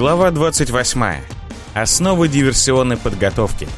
Глава 28. Основы диверсионной подготовки.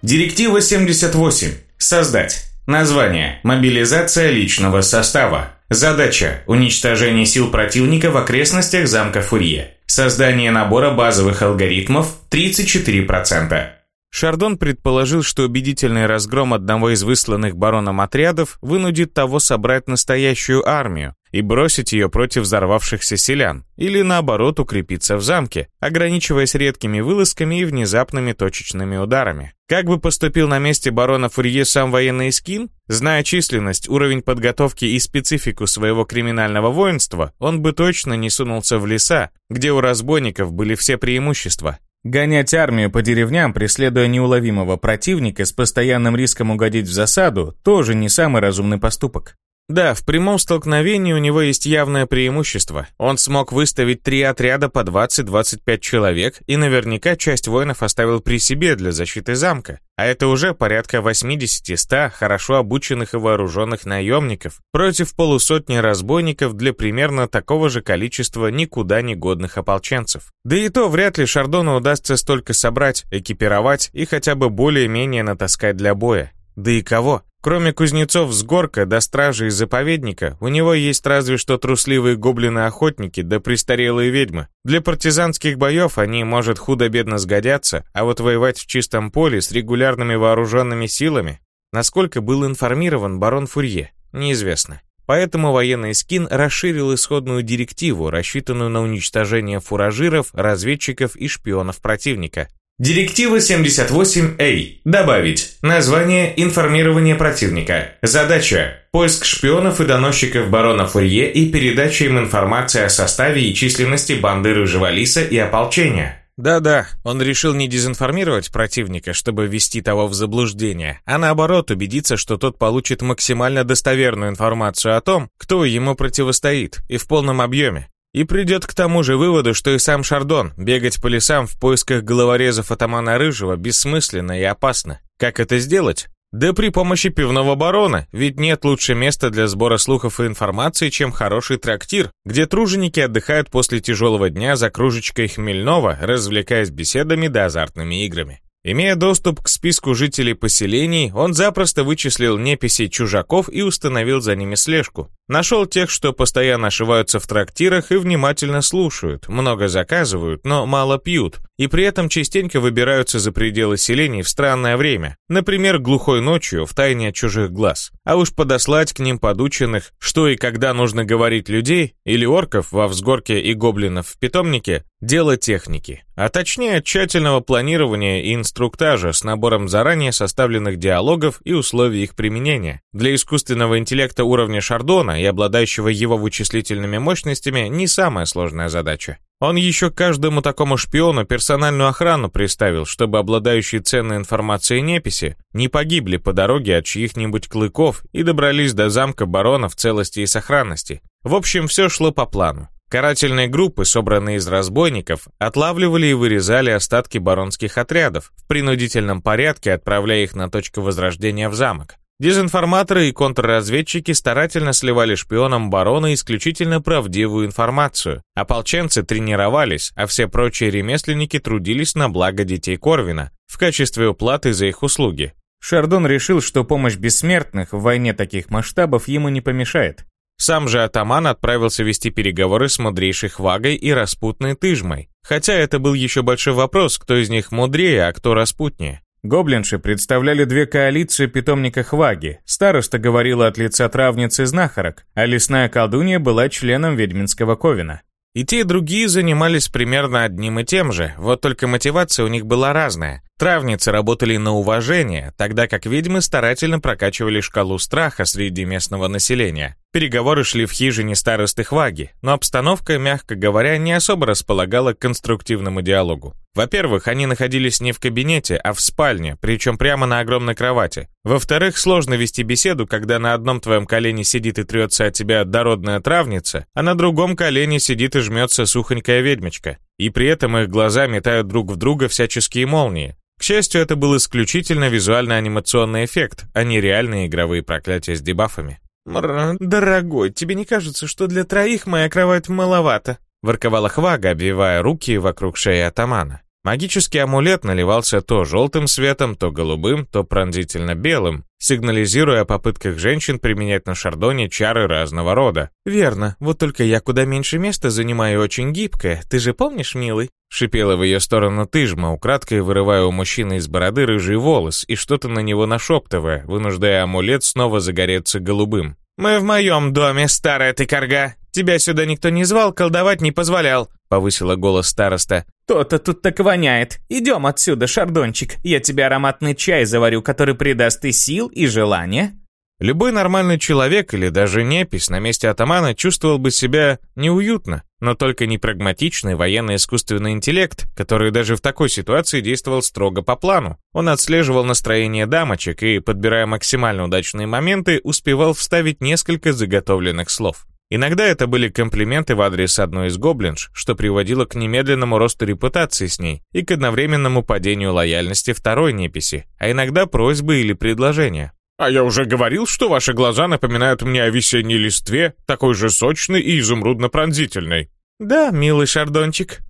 Директива 78. Создать. Название. Мобилизация личного состава. Задача. Уничтожение сил противника в окрестностях замка Фурье. Создание набора базовых алгоритмов 34%. Шардон предположил, что убедительный разгром одного из высланных бароном отрядов вынудит того собрать настоящую армию и бросить ее против взорвавшихся селян, или наоборот укрепиться в замке, ограничиваясь редкими вылазками и внезапными точечными ударами. Как бы поступил на месте барона Фурье сам военный скин? Зная численность, уровень подготовки и специфику своего криминального воинства, он бы точно не сунулся в леса, где у разбойников были все преимущества. Гонять армию по деревням, преследуя неуловимого противника с постоянным риском угодить в засаду, тоже не самый разумный поступок. Да, в прямом столкновении у него есть явное преимущество. Он смог выставить три отряда по 20-25 человек и наверняка часть воинов оставил при себе для защиты замка. А это уже порядка 80-100 хорошо обученных и вооруженных наемников против полусотни разбойников для примерно такого же количества никуда не годных ополченцев. Да и то вряд ли Шардону удастся столько собрать, экипировать и хотя бы более-менее натаскать для боя. Да и кого? Кроме кузнецов с горка до стражи из заповедника, у него есть разве что трусливые гоблины-охотники да престарелые ведьмы. Для партизанских боев они, может, худо-бедно сгодятся, а вот воевать в чистом поле с регулярными вооруженными силами... Насколько был информирован барон Фурье, неизвестно. Поэтому военный скин расширил исходную директиву, рассчитанную на уничтожение фуражиров, разведчиков и шпионов противника, Директива 78А. Добавить. Название «Информирование противника». Задача. Поиск шпионов и доносчиков барона Фурье и передача им информации о составе и численности банды Рыжего Лиса и ополчения. Да-да, он решил не дезинформировать противника, чтобы ввести того в заблуждение, а наоборот убедиться, что тот получит максимально достоверную информацию о том, кто ему противостоит, и в полном объеме. И придет к тому же выводу, что и сам Шардон бегать по лесам в поисках головорезов атамана Рыжего бессмысленно и опасно. Как это сделать? Да при помощи пивного барона, ведь нет лучше места для сбора слухов и информации, чем хороший трактир, где труженики отдыхают после тяжелого дня за кружечкой хмельного, развлекаясь беседами да азартными играми. Имея доступ к списку жителей поселений, он запросто вычислил неписей чужаков и установил за ними слежку. Нашел тех, что постоянно ошиваются в трактирах и внимательно слушают, много заказывают, но мало пьют, и при этом частенько выбираются за пределы селений в странное время, например, глухой ночью, в тайне от чужих глаз. А уж подослать к ним подученных, что и когда нужно говорить людей, или орков во взгорке и гоблинов в питомнике, дело техники, а точнее тщательного планирования и инструктажа с набором заранее составленных диалогов и условий их применения. Для искусственного интеллекта уровня Шардона и обладающего его вычислительными мощностями не самая сложная задача. Он еще каждому такому шпиону персональную охрану приставил, чтобы обладающие ценной информацией неписи не погибли по дороге от чьих-нибудь клыков и добрались до замка барона в целости и сохранности. В общем, все шло по плану. Карательные группы, собранные из разбойников, отлавливали и вырезали остатки баронских отрядов, в принудительном порядке отправляя их на точку возрождения в замок. Дезинформаторы и контрразведчики старательно сливали шпионам барона исключительно правдивую информацию. Ополченцы тренировались, а все прочие ремесленники трудились на благо детей Корвина в качестве уплаты за их услуги. Шардон решил, что помощь бессмертных в войне таких масштабов ему не помешает. Сам же атаман отправился вести переговоры с мудрейшей Хвагой и распутной Тыжмой. Хотя это был еще большой вопрос, кто из них мудрее, а кто распутнее. Гоблинши представляли две коалиции питомника Хваги. Староста говорила от лица травницы знахарок, а лесная колдунья была членом ведьминского ковина. И те, и другие занимались примерно одним и тем же, вот только мотивация у них была разная. Травницы работали на уважение, тогда как ведьмы старательно прокачивали шкалу страха среди местного населения. Переговоры шли в хижине старосты Хваги, но обстановка, мягко говоря, не особо располагала к конструктивному диалогу. Во-первых, они находились не в кабинете, а в спальне, причем прямо на огромной кровати. Во-вторых, сложно вести беседу, когда на одном твоем колене сидит и трется от тебя дородная травница, а на другом колене сидит и жмется сухонькая ведьмочка. И при этом их глаза метают друг в друга всяческие молнии. К счастью, это был исключительно визуально-анимационный эффект, а не реальные игровые проклятия с дебафами. «Дорогой, тебе не кажется, что для троих моя кровать маловато?» ворковала Хвага, обвивая руки вокруг шеи атамана. Магический амулет наливался то желтым светом, то голубым, то пронзительно белым, сигнализируя о попытках женщин применять на Шардоне чары разного рода. «Верно, вот только я куда меньше места занимаю очень гибкое, ты же помнишь, милый?» Шипела в ее сторону тыжма, украдкой вырывая у мужчины из бороды рыжий волос и что-то на него нашептывая, вынуждая амулет снова загореться голубым. «Мы в моем доме, старая ты корга. Тебя сюда никто не звал, колдовать не позволял», — повысила голос староста. «То-то тут так воняет. Идем отсюда, шардончик. Я тебе ароматный чай заварю, который придаст и сил, и желания». Любой нормальный человек или даже непись на месте атамана чувствовал бы себя неуютно, но только не прагматичный военно-искусственный интеллект, который даже в такой ситуации действовал строго по плану. Он отслеживал настроение дамочек и, подбирая максимально удачные моменты, успевал вставить несколько заготовленных слов. Иногда это были комплименты в адрес одной из гоблинж, что приводило к немедленному росту репутации с ней и к одновременному падению лояльности второй неписи, а иногда просьбы или предложения. А я уже говорил, что ваши глаза напоминают мне о весенней листве, такой же сочной и изумрудно-пронзительной». «Да, милый шардончик».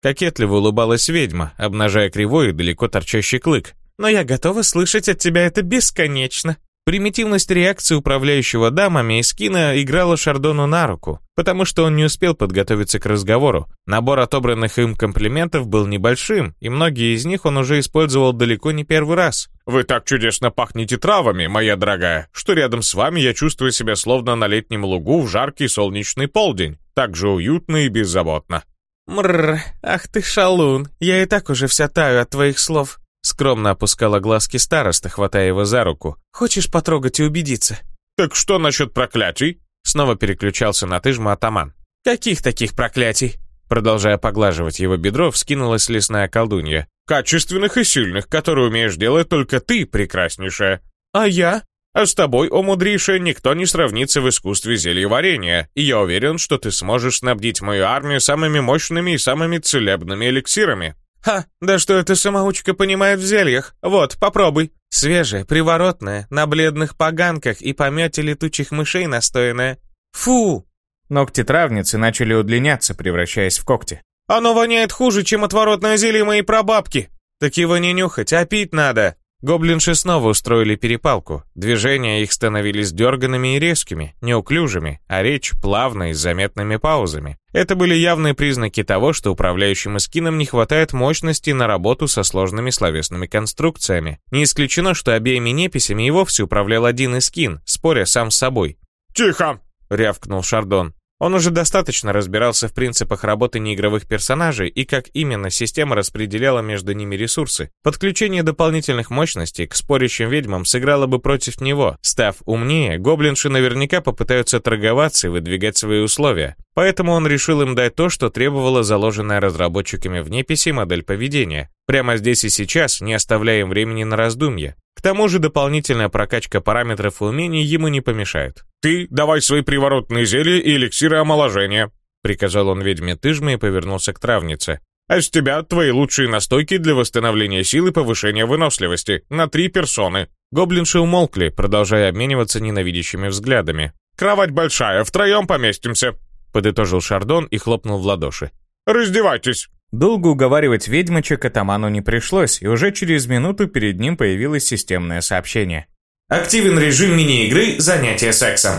Кокетливо улыбалась ведьма, обнажая кривой и далеко торчащий клык. «Но я готова слышать от тебя это бесконечно». Примитивность реакции управляющего дамами из кино играла Шардону на руку, потому что он не успел подготовиться к разговору. Набор отобранных им комплиментов был небольшим, и многие из них он уже использовал далеко не первый раз. «Вы так чудесно пахнете травами, моя дорогая, что рядом с вами я чувствую себя словно на летнем лугу в жаркий солнечный полдень, так же уютно и беззаботно». «Мррр, ах ты шалун, я и так уже вся таю от твоих слов», Скромно опускала глазки староста, хватая его за руку. «Хочешь потрогать и убедиться?» «Так что насчет проклятий?» Снова переключался на тыжма атаман. «Каких таких проклятий?» Продолжая поглаживать его бедро, вскинулась лесная колдунья. «Качественных и сильных, которые умеешь делать только ты, прекраснейшая». «А я?» «А с тобой, о мудрейшая, никто не сравнится в искусстве зельеварения, и я уверен, что ты сможешь снабдить мою армию самыми мощными и самыми целебными эликсирами». «Ха, да что эта самоучка понимает в зельях? Вот, попробуй. Свежее, приворотное, на бледных поганках и помете летучих мышей настоянное. Фу!» Ногти травницы начали удлиняться, превращаясь в когти. «Оно воняет хуже, чем отворотное зелье моей прабабки!» «Так его не нюхать, а пить надо!» Гоблинши снова устроили перепалку. Движения их становились дерганными и резкими, неуклюжими, а речь плавной с заметными паузами. Это были явные признаки того, что управляющим эскином не хватает мощности на работу со сложными словесными конструкциями. Не исключено, что обеими неписями и вовсе управлял один эскин, споря сам с собой. «Тихо!» — рявкнул Шардон. Он уже достаточно разбирался в принципах работы неигровых персонажей и как именно система распределяла между ними ресурсы. Подключение дополнительных мощностей к спорящим ведьмам сыграло бы против него. Став умнее, гоблинши наверняка попытаются торговаться и выдвигать свои условия. Поэтому он решил им дать то, что требовала заложенная разработчиками в неписи модель поведения. Прямо здесь и сейчас, не оставляя им времени на раздумье. К тому же дополнительная прокачка параметров и умений ему не помешает. «Ты давай свои приворотные зелья и эликсиры омоложения», приказал он ведьме Тыжме и повернулся к травнице. «А с тебя твои лучшие настойки для восстановления силы и повышения выносливости на три персоны». Гоблинши умолкли, продолжая обмениваться ненавидящими взглядами. «Кровать большая, втроем поместимся», подытожил Шардон и хлопнул в ладоши. «Раздевайтесь!» Долго уговаривать ведьмочек атаману не пришлось, и уже через минуту перед ним появилось системное сообщение. Активен режим мини-игры «Занятие сексом».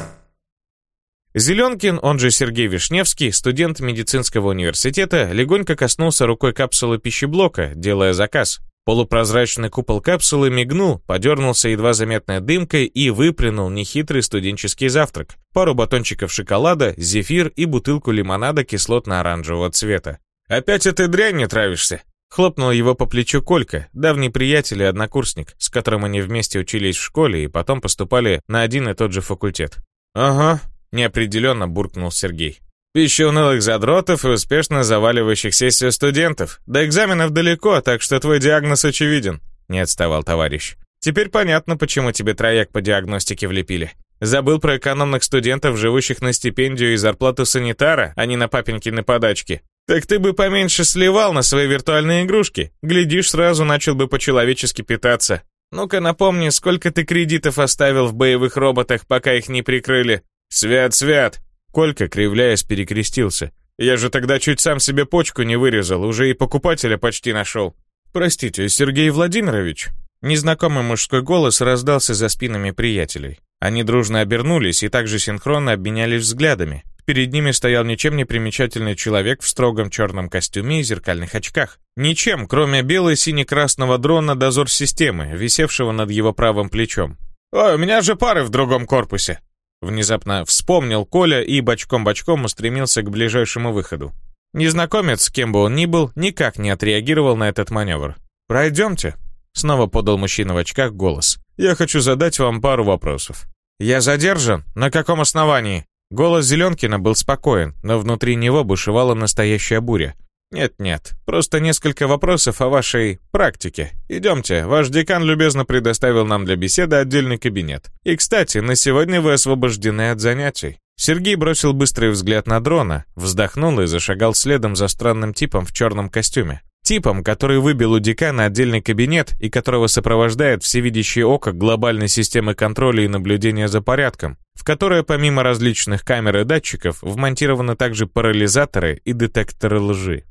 Зеленкин, он же Сергей Вишневский, студент медицинского университета, легонько коснулся рукой капсулы пищеблока, делая заказ. Полупрозрачный купол капсулы мигнул, подернулся едва заметной дымкой и выплюнул нехитрый студенческий завтрак. Пару батончиков шоколада, зефир и бутылку лимонада кислотно-оранжевого цвета. «Опять этой дрянью травишься?» Хлопнул его по плечу Колька, давний приятель и однокурсник, с которым они вместе учились в школе и потом поступали на один и тот же факультет. «Ага», — неопределенно буркнул Сергей. «Пища унылых задротов и успешно заваливающих сессию студентов. До экзаменов далеко, так что твой диагноз очевиден», — не отставал товарищ. «Теперь понятно, почему тебе трояк по диагностике влепили. Забыл про экономных студентов, живущих на стипендию и зарплату санитара, а не на папенькины подачки. Так ты бы поменьше сливал на свои виртуальные игрушки. Глядишь, сразу начал бы по-человечески питаться. Ну-ка напомни, сколько ты кредитов оставил в боевых роботах, пока их не прикрыли? Свят, свят. Колька, кривляясь, перекрестился. Я же тогда чуть сам себе почку не вырезал, уже и покупателя почти нашел. Простите, Сергей Владимирович? Незнакомый мужской голос раздался за спинами приятелей. Они дружно обернулись и также синхронно обменялись взглядами. Перед ними стоял ничем не примечательный человек в строгом черном костюме и зеркальных очках. Ничем, кроме бело-сине-красного дрона дозор-системы, висевшего над его правым плечом. «Ой, у меня же пары в другом корпусе!» Внезапно вспомнил Коля и бочком-бочком устремился к ближайшему выходу. Незнакомец, кем бы он ни был, никак не отреагировал на этот маневр. «Пройдемте», — снова подал мужчина в очках голос. «Я хочу задать вам пару вопросов». «Я задержан? На каком основании?» Голос Зеленкина был спокоен, но внутри него бушевала настоящая буря. «Нет-нет, просто несколько вопросов о вашей практике. Идемте, ваш декан любезно предоставил нам для беседы отдельный кабинет. И, кстати, на сегодня вы освобождены от занятий». Сергей бросил быстрый взгляд на дрона, вздохнул и зашагал следом за странным типом в черном костюме. Типом, который выбил у декана отдельный кабинет и которого сопровождает всевидящее око глобальной системы контроля и наблюдения за порядком, в которое помимо различных камер и датчиков вмонтированы также парализаторы и детекторы лжи.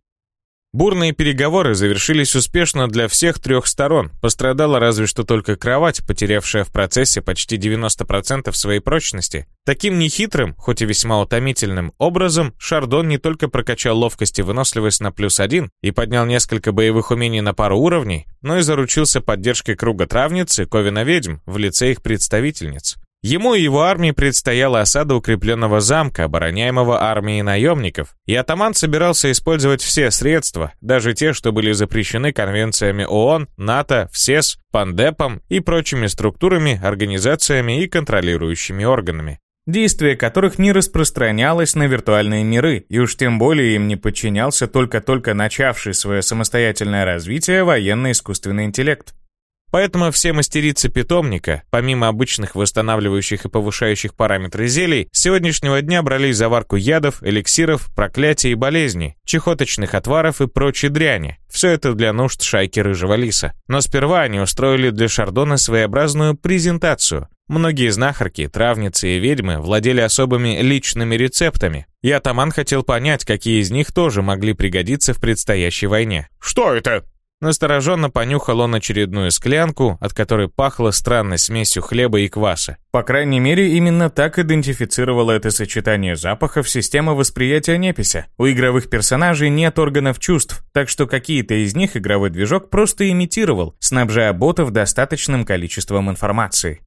Бурные переговоры завершились успешно для всех трех сторон. Пострадала разве что только кровать, потерявшая в процессе почти 90% своей прочности. Таким нехитрым, хоть и весьма утомительным, образом Шардон не только прокачал ловкость и выносливость на плюс один и поднял несколько боевых умений на пару уровней, но и заручился поддержкой круга травницы Ковина ведьм в лице их представительниц. Ему и его армии предстояла осада укрепленного замка, обороняемого армией наемников, и атаман собирался использовать все средства, даже те, что были запрещены конвенциями ООН, НАТО, ВСЕС, Пандепом и прочими структурами, организациями и контролирующими органами действие которых не распространялось на виртуальные миры, и уж тем более им не подчинялся только-только начавший свое самостоятельное развитие военно-искусственный интеллект. Поэтому все мастерицы питомника, помимо обычных восстанавливающих и повышающих параметры зелий, с сегодняшнего дня брались за варку ядов, эликсиров, проклятий и болезней, чехоточных отваров и прочей дряни. Все это для нужд шайки Рыжего Лиса. Но сперва они устроили для Шардона своеобразную презентацию. Многие знахарки, травницы и ведьмы владели особыми личными рецептами, и атаман хотел понять, какие из них тоже могли пригодиться в предстоящей войне. «Что это?» Настороженно понюхал он очередную склянку, от которой пахло странной смесью хлеба и кваса. По крайней мере, именно так идентифицировало это сочетание запахов система восприятия непися. У игровых персонажей нет органов чувств, так что какие-то из них игровой движок просто имитировал, снабжая ботов достаточным количеством информации.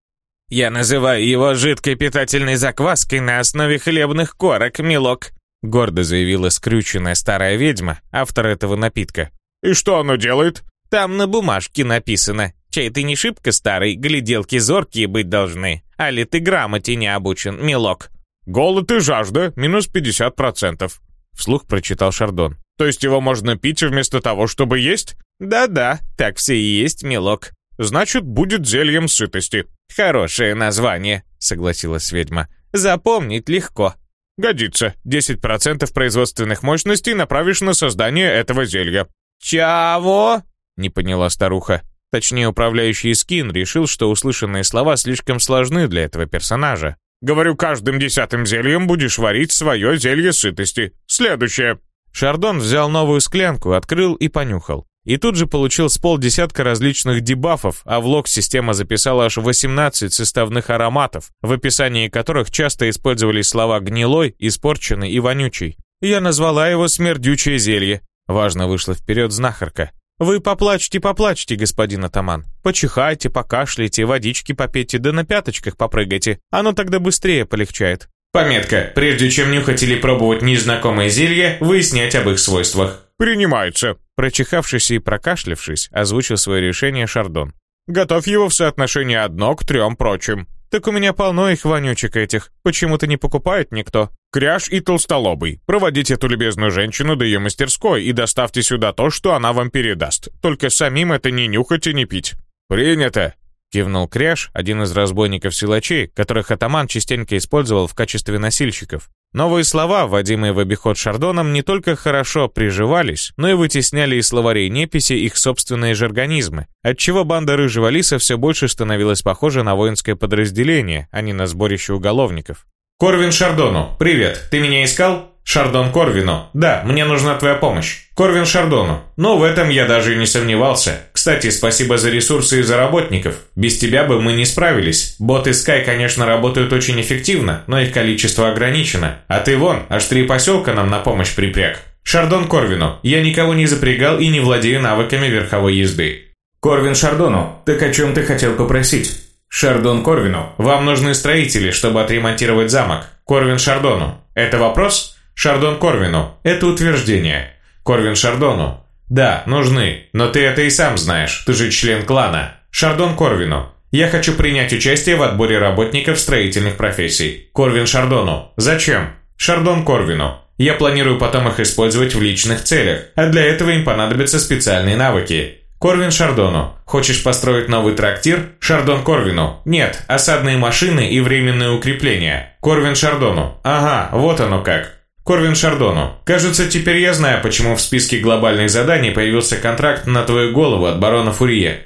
«Я называю его жидкой питательной закваской на основе хлебных корок, милок», гордо заявила скрюченная старая ведьма, автор этого напитка. «И что оно делает?» «Там на бумажке написано. Чай ты не шибко старый, гляделки зоркие быть должны. А ли ты грамоте не обучен, милок?» «Голод и жажда, минус 50%, — вслух прочитал Шардон. «То есть его можно пить вместо того, чтобы есть?» «Да-да, так все и есть, милок». «Значит, будет зельем сытости». «Хорошее название», — согласилась ведьма. «Запомнить легко». «Годится. 10% производственных мощностей направишь на создание этого зелья. «Чего?» — не поняла старуха. Точнее, управляющий скин решил, что услышанные слова слишком сложны для этого персонажа. «Говорю, каждым десятым зельем будешь варить свое зелье сытости. Следующее». Шардон взял новую склянку, открыл и понюхал. И тут же получил с полдесятка различных дебафов, а в лог система записала аж 18 составных ароматов, в описании которых часто использовались слова «гнилой», «испорченный» и «вонючий». Я назвала его «смердючее зелье», Важно вышла вперед знахарка. «Вы поплачьте, поплачьте, господин атаман. Почихайте, покашляйте, водички попейте, да на пяточках попрыгайте. Оно тогда быстрее полегчает». Пометка. Прежде чем нюхать или пробовать незнакомое зелье, выяснять об их свойствах. «Принимается», Прочихавшись и прокашлявшись, озвучил свое решение Шардон. «Готовь его в соотношении одно к трем прочим». «Так у меня полно их вонючек этих. Почему-то не покупает никто». «Кряж и толстолобый. Проводите эту любезную женщину до ее мастерской и доставьте сюда то, что она вам передаст. Только самим это не нюхать и не пить». «Принято», — кивнул Кряж, один из разбойников-силачей, которых атаман частенько использовал в качестве носильщиков. Новые слова, вводимые в обиход Шардоном, не только хорошо приживались, но и вытесняли из словарей неписи их собственные жаргонизмы, отчего банда Рыжего Лиса все больше становилась похожа на воинское подразделение, а не на сборище уголовников. «Корвин Шардону, привет, ты меня искал?» Шардон Корвину. Да, мне нужна твоя помощь. Корвин Шардону. Ну, в этом я даже и не сомневался. Кстати, спасибо за ресурсы и за работников. Без тебя бы мы не справились. Боты Sky, конечно, работают очень эффективно, но их количество ограничено. А ты вон, аж три поселка нам на помощь припряг. Шардон Корвину. Я никого не запрягал и не владею навыками верховой езды. Корвин Шардону. Так о чем ты хотел попросить? Шардон Корвину. Вам нужны строители, чтобы отремонтировать замок. Корвин Шардону. Это вопрос? Шардон Корвину. Это утверждение. Корвин Шардону. Да, нужны, но ты это и сам знаешь, ты же член клана. Шардон Корвину. Я хочу принять участие в отборе работников строительных профессий. Корвин Шардону. Зачем? Шардон Корвину. Я планирую потом их использовать в личных целях, а для этого им понадобятся специальные навыки. Корвин Шардону. Хочешь построить новый трактир? Шардон Корвину. Нет, осадные машины и временные укрепления. Корвин Шардону. Ага, вот оно как. Корвин Шардону. Кажется, теперь я знаю, почему в списке глобальных заданий появился контракт на твою голову от барона Фурье.